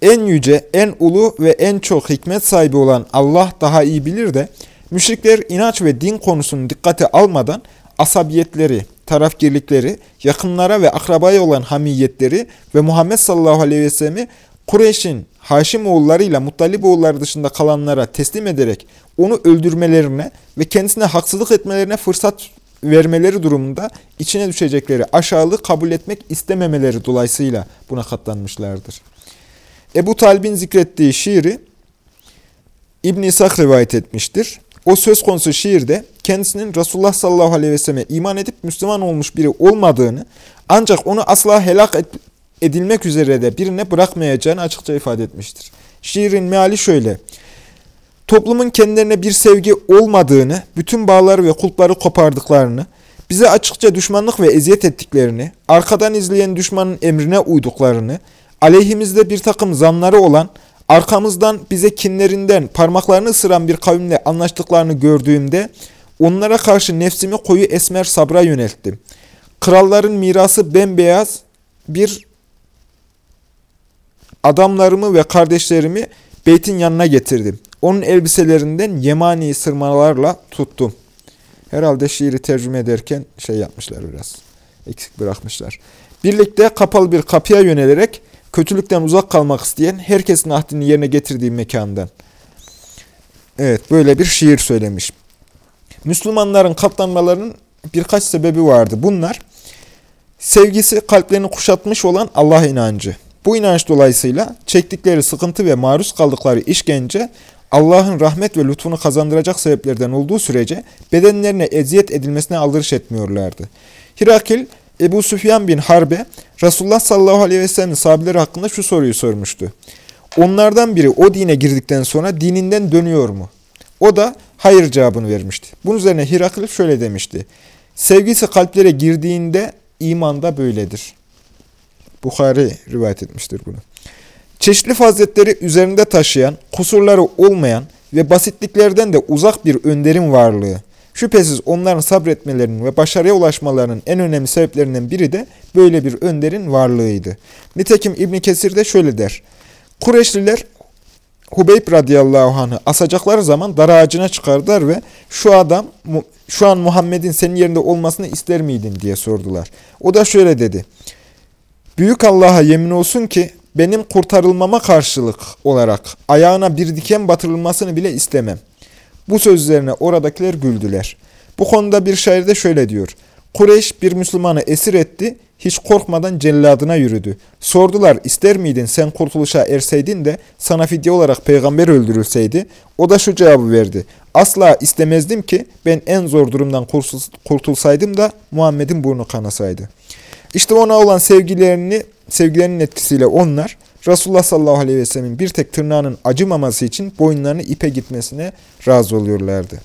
En yüce, en ulu ve en çok hikmet sahibi olan Allah daha iyi bilir de, müşrikler inanç ve din konusunu dikkate almadan asabiyetleri, tarafgirlikleri, yakınlara ve akrabaya olan hamiyetleri ve Muhammed sallallahu aleyhi ve sellem'i Kureyş'in Haşim oğullarıyla Muttalib oğulları dışında kalanlara teslim ederek onu öldürmelerine ve kendisine haksızlık etmelerine fırsat vermeleri durumunda içine düşecekleri aşağılığı kabul etmek istememeleri dolayısıyla buna katlanmışlardır. Ebu Talib'in zikrettiği şiiri İbn-i İshak rivayet etmiştir. O söz konusu şiirde kendisinin Resulullah sallallahu aleyhi ve selleme iman edip Müslüman olmuş biri olmadığını ancak onu asla helak et, edilmek üzere de birine bırakmayacağını açıkça ifade etmiştir. Şiirin meali şöyle. Toplumun kendilerine bir sevgi olmadığını, bütün bağları ve kulpları kopardıklarını, bize açıkça düşmanlık ve eziyet ettiklerini, arkadan izleyen düşmanın emrine uyduklarını, aleyhimizde bir takım zanları olan, arkamızdan bize kinlerinden parmaklarını ısıran bir kavimle anlaştıklarını gördüğümde, onlara karşı nefsimi koyu esmer sabra yönelttim. Kralların mirası bembeyaz bir adamlarımı ve kardeşlerimi beytin yanına getirdim. Onun elbiselerinden yemani sırmalarla tuttum. Herhalde şiiri tercüme ederken şey yapmışlar biraz. Eksik bırakmışlar. Birlikte kapalı bir kapıya yönelerek kötülükten uzak kalmak isteyen herkesin ahdini yerine getirdiği mekandan. Evet böyle bir şiir söylemiş. Müslümanların katlanmalarının birkaç sebebi vardı. Bunlar sevgisi kalplerini kuşatmış olan Allah inancı. Bu inanç dolayısıyla çektikleri sıkıntı ve maruz kaldıkları işkence Allah'ın rahmet ve lütfunu kazandıracak sebeplerden olduğu sürece bedenlerine eziyet edilmesine aldırış etmiyorlardı. Hirakil, Ebu Süfyan bin Harbe, Resulullah sallallahu aleyhi ve sellem'in sahabeleri hakkında şu soruyu sormuştu. Onlardan biri o dine girdikten sonra dininden dönüyor mu? O da hayır cevabını vermişti. Bunun üzerine Hirakil şöyle demişti. Sevgisi kalplere girdiğinde iman da böyledir. Bukhari rivayet etmiştir bunu. Çeşitli faziletleri üzerinde taşıyan, kusurları olmayan ve basitliklerden de uzak bir önderin varlığı. Şüphesiz onların sabretmelerinin ve başarıya ulaşmalarının en önemli sebeplerinden biri de böyle bir önderin varlığıydı. Nitekim İbn Kesir de şöyle der. Kureşliler Hubeyb radıyallahu anh'ı asacakları zaman dar ağacına çıkardılar ve şu adam şu an Muhammed'in senin yerinde olmasını ister miydin diye sordular. O da şöyle dedi. Büyük Allah'a yemin olsun ki benim kurtarılmama karşılık olarak ayağına bir diken batırılmasını bile istemem. Bu sözlerine oradakiler güldüler. Bu konuda bir şair de şöyle diyor. Kureyş bir Müslümanı esir etti, hiç korkmadan celladına yürüdü. Sordular ister miydin sen kurtuluşa erseydin de sana fidye olarak peygamber öldürülseydi? O da şu cevabı verdi. Asla istemezdim ki ben en zor durumdan kurtulsaydım da Muhammed'in burnu kanasaydı. İşte ona olan sevgilerini, sevgilerinin etkisiyle onlar Resulullah sallallahu aleyhi ve sellemin bir tek tırnağının acımaması için boyunlarını ipe gitmesine razı oluyorlardı.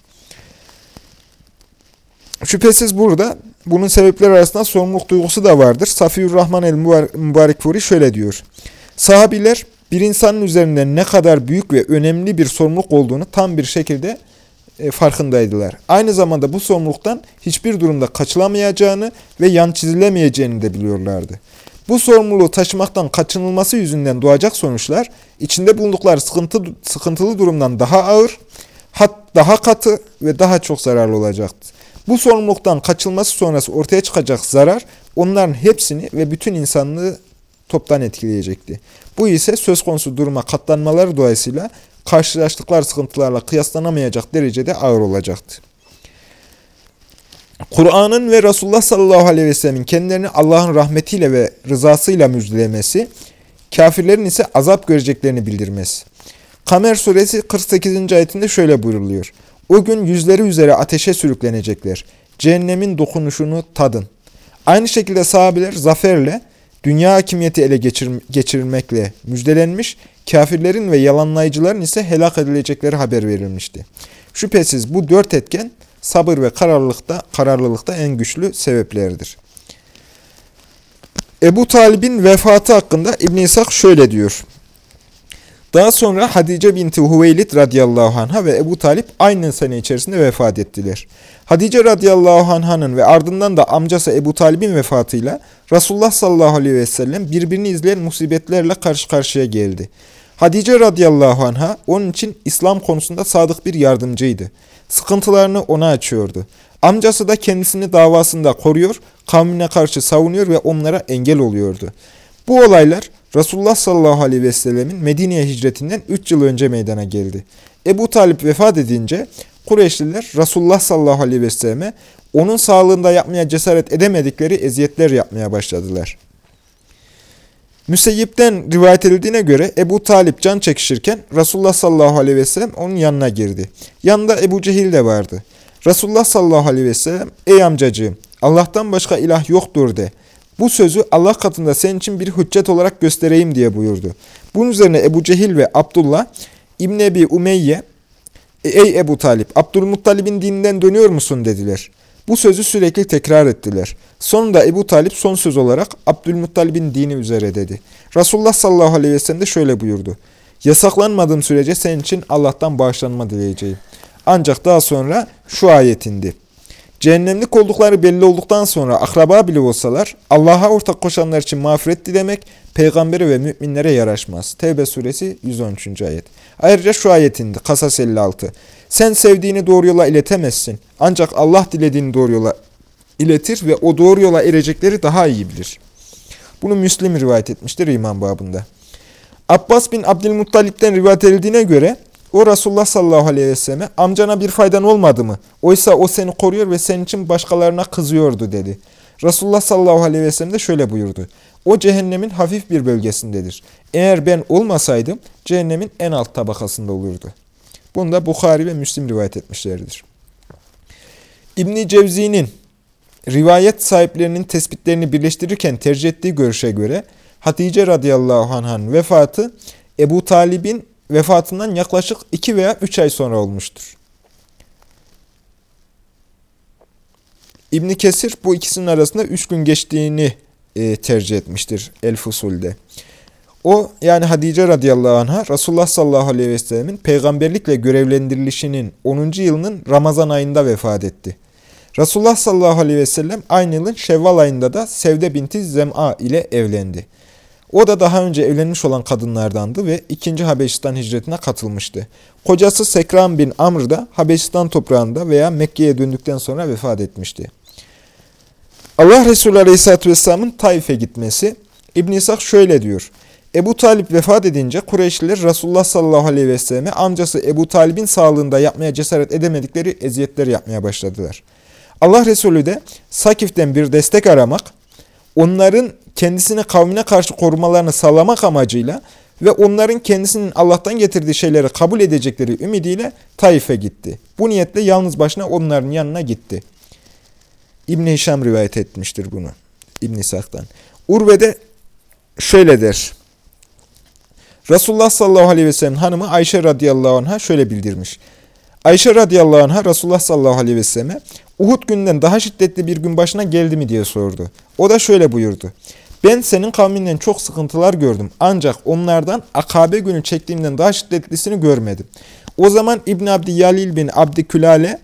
Şüphesiz burada bunun sebepleri arasında sorumluluk duygusu da vardır. Safiyur Rahman el-Mübarek Furi şöyle diyor. Sahabiler bir insanın üzerinde ne kadar büyük ve önemli bir sorumluluk olduğunu tam bir şekilde farkındaydılar. Aynı zamanda bu sorumluluktan hiçbir durumda kaçılamayacağını ve yan çizilemeyeceğini de biliyorlardı. Bu sorumluluğu taşımaktan kaçınılması yüzünden doğacak sonuçlar içinde bulundukları sıkıntı, sıkıntılı durumdan daha ağır, hat daha katı ve daha çok zararlı olacaktı. Bu sorumluluktan kaçılması sonrası ortaya çıkacak zarar onların hepsini ve bütün insanlığı toptan etkileyecekti. Bu ise söz konusu duruma katlanmaları dolayısıyla karşılaştıkları sıkıntılarla kıyaslanamayacak derecede ağır olacaktı. Kur'an'ın ve Resulullah sallallahu aleyhi ve sellemin kendilerini Allah'ın rahmetiyle ve rızasıyla müjdelemesi, kafirlerin ise azap göreceklerini bildirmesi. Kamer suresi 48. ayetinde şöyle buyruluyor. O gün yüzleri üzere ateşe sürüklenecekler. Cehennemin dokunuşunu tadın. Aynı şekilde sahabeler zaferle, dünya hakimiyeti ele geçir geçirilmekle müjdelenmiş, kafirlerin ve yalanlayıcıların ise helak edilecekleri haber verilmişti. Şüphesiz bu dört etken sabır ve kararlılıkta, kararlılıkta en güçlü sebepleridir. Ebu Talib'in vefatı hakkında İbn İshak şöyle diyor. Daha sonra Hadice binti Hüveylid radıyallahu anh'a ve Ebu Talip aynı sene içerisinde vefat ettiler. Hadice radıyallahu anh'ın ve ardından da amcası Ebu Talib'in vefatıyla Resulullah sallallahu aleyhi ve sellem birbirini izleyen musibetlerle karşı karşıya geldi. Hadice radıyallahu anh'a onun için İslam konusunda sadık bir yardımcıydı. Sıkıntılarını ona açıyordu. Amcası da kendisini davasında koruyor, kavmine karşı savunuyor ve onlara engel oluyordu. Bu olaylar Resulullah sallallahu aleyhi ve sellemin Medine'ye hicretinden 3 yıl önce meydana geldi. Ebu Talip vefat edince Kureyşliler Resulullah sallallahu aleyhi ve selleme onun sağlığında yapmaya cesaret edemedikleri eziyetler yapmaya başladılar. Müseyyip'ten rivayet edildiğine göre Ebu Talip can çekişirken Resulullah sallallahu aleyhi ve sellem onun yanına girdi. Yanında Ebu Cehil de vardı. Resulullah sallallahu aleyhi ve sellem ey amcacığım Allah'tan başka ilah yoktur de. Bu sözü Allah katında senin için bir hüccet olarak göstereyim diye buyurdu. Bunun üzerine Ebu Cehil ve Abdullah İbn Ebi Umeyye ey Ebu Talip Abdülmuttalib'in dininden dönüyor musun dediler. Bu sözü sürekli tekrar ettiler. Sonunda Ebu Talip son söz olarak Abdülmuttalib'in dini üzere dedi. Resulullah sallallahu aleyhi ve sellem de şöyle buyurdu. Yasaklanmadığım sürece senin için Allah'tan bağışlanma dileyeceğim. Ancak daha sonra şu ayet indi. Cehennemlik oldukları belli olduktan sonra akraba bile olsalar Allah'a ortak koşanlar için mağfiret dilemek peygambere ve müminlere yaraşmaz. Tevbe suresi 113. ayet. Ayrıca şu ayet indi. Kasas 56. Sen sevdiğini doğru yola iletemezsin. Ancak Allah dilediğini doğru yola iletir ve o doğru yola erecekleri daha iyi bilir. Bunu Müslim rivayet etmiştir iman babında. Abbas bin Abdülmuttalip'ten rivayet edildiğine göre o Resulullah sallallahu aleyhi ve selleme amcana bir faydan olmadı mı? Oysa o seni koruyor ve senin için başkalarına kızıyordu dedi. Resulullah sallallahu aleyhi ve sellem de şöyle buyurdu. O cehennemin hafif bir bölgesindedir. Eğer ben olmasaydım cehennemin en alt tabakasında olurdu. Bunu da Bukhari ve Müslim rivayet etmişlerdir. İbni Cevzi'nin rivayet sahiplerinin tespitlerini birleştirirken tercih ettiği görüşe göre Hatice radıyallahu anh'ın vefatı Ebu Talib'in vefatından yaklaşık 2 veya 3 ay sonra olmuştur. İbni Kesir bu ikisinin arasında 3 gün geçtiğini e, tercih etmiştir El Fusul'de. O yani Hadice radıyallahu anh'a Resulullah sallallahu aleyhi ve sellemin peygamberlikle görevlendirilişinin 10. yılının Ramazan ayında vefat etti. Resulullah sallallahu aleyhi ve sellem aynı yılın Şevval ayında da Sevde binti Zem'a ile evlendi. O da daha önce evlenmiş olan kadınlardandı ve 2. Habeşistan hicretine katılmıştı. Kocası Sekran bin Amr da Habeşistan toprağında veya Mekke'ye döndükten sonra vefat etmişti. Allah Resulü Aleyhisselatü Vesselam'ın Taif'e gitmesi, İbn İshak şöyle diyor. Ebu Talip vefat edince Kureyşliler Resulullah sallallahu aleyhi ve selleme amcası Ebu Talib'in sağlığında yapmaya cesaret edemedikleri eziyetleri yapmaya başladılar. Allah Resulü de Sakif'ten bir destek aramak, onların kendisini kavmine karşı korumalarını sağlamak amacıyla ve onların kendisinin Allah'tan getirdiği şeyleri kabul edecekleri ümidiyle Taif'e gitti. Bu niyetle yalnız başına onların yanına gitti. İbn-i Hişam rivayet etmiştir bunu. İbn-i İshak'tan. Urve de şöyle der. Resulullah sallallahu aleyhi ve sellem hanımı Ayşe radıyallahu anh'a şöyle bildirmiş. Ayşe radıyallahu anh'a Resulullah sallallahu aleyhi ve selleme Uhud günden daha şiddetli bir gün başına geldi mi diye sordu. O da şöyle buyurdu. Ben senin kavminden çok sıkıntılar gördüm. Ancak onlardan akabe günü çektiğimden daha şiddetlisini görmedim. O zaman İbn Abdi Yalil bin Abdi Külale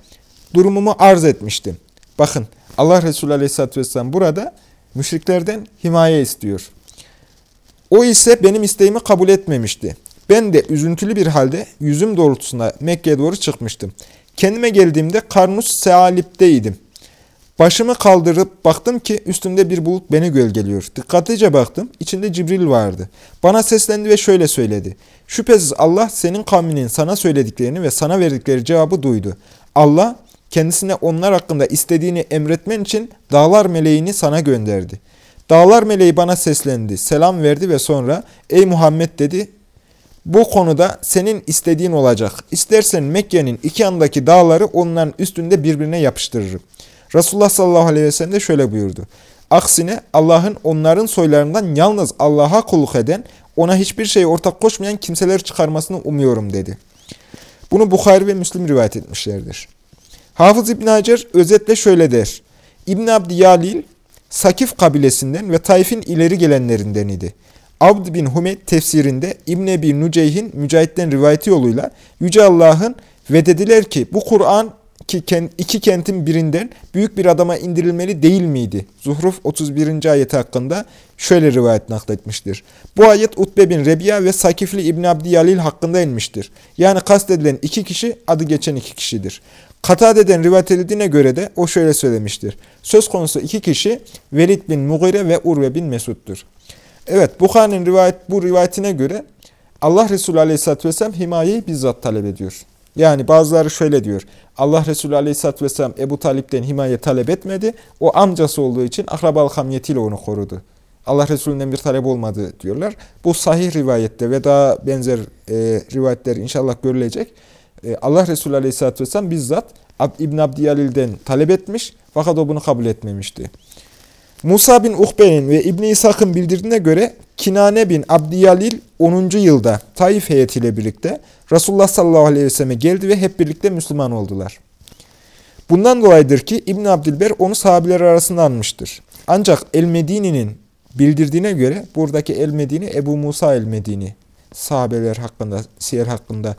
durumumu arz etmiştim. Bakın Allah Resulü Aleyhisselatü Vesselam burada müşriklerden himaye istiyor. O ise benim isteğimi kabul etmemişti. Ben de üzüntülü bir halde yüzüm doğrultusunda Mekke'ye doğru çıkmıştım. Kendime geldiğimde Karnus Sealip'teydim. Başımı kaldırıp baktım ki üstümde bir bulut beni gölgeliyor. Dikkatlice baktım. içinde Cibril vardı. Bana seslendi ve şöyle söyledi. Şüphesiz Allah senin kavminin sana söylediklerini ve sana verdikleri cevabı duydu. Allah kendisine onlar hakkında istediğini emretmen için dağlar meleğini sana gönderdi. Dağlar meleği bana seslendi, selam verdi ve sonra ey Muhammed dedi. Bu konuda senin istediğin olacak. İstersen Mekke'nin iki yanındaki dağları onların üstünde birbirine yapıştırırım. Resulullah sallallahu aleyhi ve sellem de şöyle buyurdu. Aksine Allah'ın onların soylarından yalnız Allah'a kulluk eden, ona hiçbir şey ortak koşmayan kimseler çıkarmasını umuyorum dedi. Bunu Bukhari ve Müslim rivayet etmişlerdir. Hafız İbn Hacer özetle şöyle der. İbn Abdi Yalil, Sakif kabilesinden ve Taif'in ileri gelenlerinden idi. Abd bin Humeyd tefsirinde İbn Ebi Nuceyh'in mücahitten rivayeti yoluyla Yüce Allah'ın ve dediler ki bu Kur'an iki kentin birinden büyük bir adama indirilmeli değil miydi? Zuhruf 31. ayeti hakkında şöyle rivayet nakletmiştir. Bu ayet Utbe bin Rebiya ve Sakifli İbn Abdiyalil hakkında inmiştir. Yani kastedilen iki kişi adı geçen iki kişidir. Katade'den rivayet edildiğine göre de o şöyle söylemiştir. Söz konusu iki kişi Velid bin Mugire ve Urve bin Mesud'dur. Evet Bukhari'nin rivayet, bu rivayetine göre Allah Resulü Aleyhisselatü Vesselam himayeyi bizzat talep ediyor. Yani bazıları şöyle diyor. Allah Resulü Aleyhisselatü Vesselam Ebu Talip'ten himaye talep etmedi. O amcası olduğu için akrabalık hamiyetiyle onu korudu. Allah Resulü'nden bir talep olmadı diyorlar. Bu sahih rivayette ve daha benzer e, rivayetler inşallah görülecek. E, Allah Resulü Aleyhisselatü Vesselam bizzat İbn Abdiyalil'den talep etmiş fakat o bunu kabul etmemişti. Musa bin Uhbe'nin ve İbn İshak'ın bildirdiğine göre Kinane bin Abdiyalil 10. yılda Taif heyetiyle birlikte Resulullah sallallahu aleyhi ve selleme geldi ve hep birlikte Müslüman oldular. Bundan dolayıdır ki İbn Abdilber onu sahabiler arasında anmıştır. Ancak El-Medini'nin bildirdiğine göre buradaki El-Medini Ebu Musa El-Medini sahabeler hakkında, siyer hakkında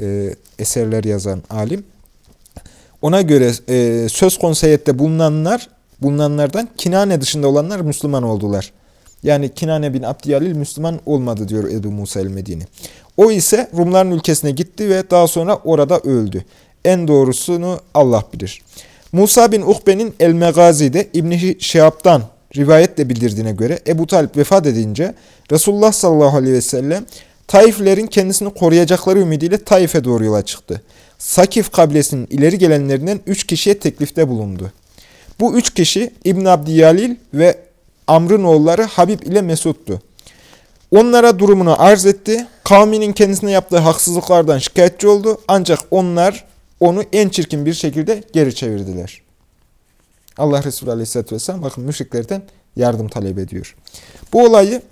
e, eserler yazan alim. Ona göre e, söz konusu heyette bulunanlar bulunanlardan Kinane dışında olanlar Müslüman oldular. Yani Kinane bin Abdiyalil Müslüman olmadı diyor Ebu Musa el-Medini. O ise Rumların ülkesine gitti ve daha sonra orada öldü. En doğrusunu Allah bilir. Musa bin Uhbe'nin El-Megazi'de İbn-i Şihab'dan rivayetle bildirdiğine göre Ebu Talip vefat edince Resulullah sallallahu aleyhi ve sellem Taiflerin kendisini koruyacakları ümidiyle Taif'e doğru yola çıktı. Sakif kabilesinin ileri gelenlerinden üç kişiye teklifte bulundu. Bu üç kişi İbn Abdiyalil ve Amr'ın oğulları Habib ile Mesud'du. Onlara durumunu arz etti. Kavminin kendisine yaptığı haksızlıklardan şikayetçi oldu. Ancak onlar onu en çirkin bir şekilde geri çevirdiler. Allah Resulü Aleyhisselatü Vesselam bakın müşriklerden yardım talep ediyor. Bu olayı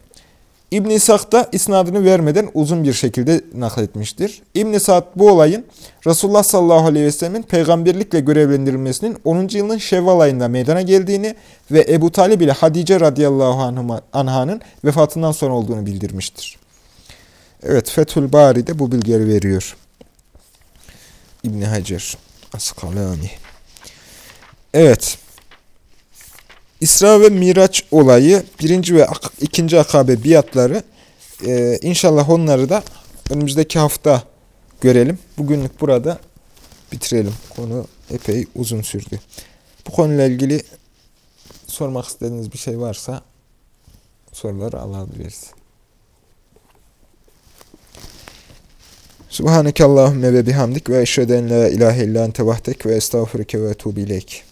İbn-i İshak da isnadını vermeden uzun bir şekilde nakletmiştir. İbn-i Sa'd bu olayın Resulullah sallallahu aleyhi ve sellemin peygamberlikle görevlendirilmesinin 10. yılın Şevval ayında meydana geldiğini ve Ebu Talib ile Hadice radıyallahu anh'ın vefatından sonra olduğunu bildirmiştir. Evet Fethül Bari'de bu bilgileri veriyor. İbn Hacer Askalani. Evet. İsra ve Miraç olayı, birinci ve ikinci akabe biatları, e, inşallah onları da önümüzdeki hafta görelim. Bugünlük burada bitirelim. Konu epey uzun sürdü. Bu konuyla ilgili sormak istediğiniz bir şey varsa soruları versin. Subhaneke Allahümme ve bihamdik ve eşheden la ilahe illa ente vahdek ve estağfurike ve etubu ileyk.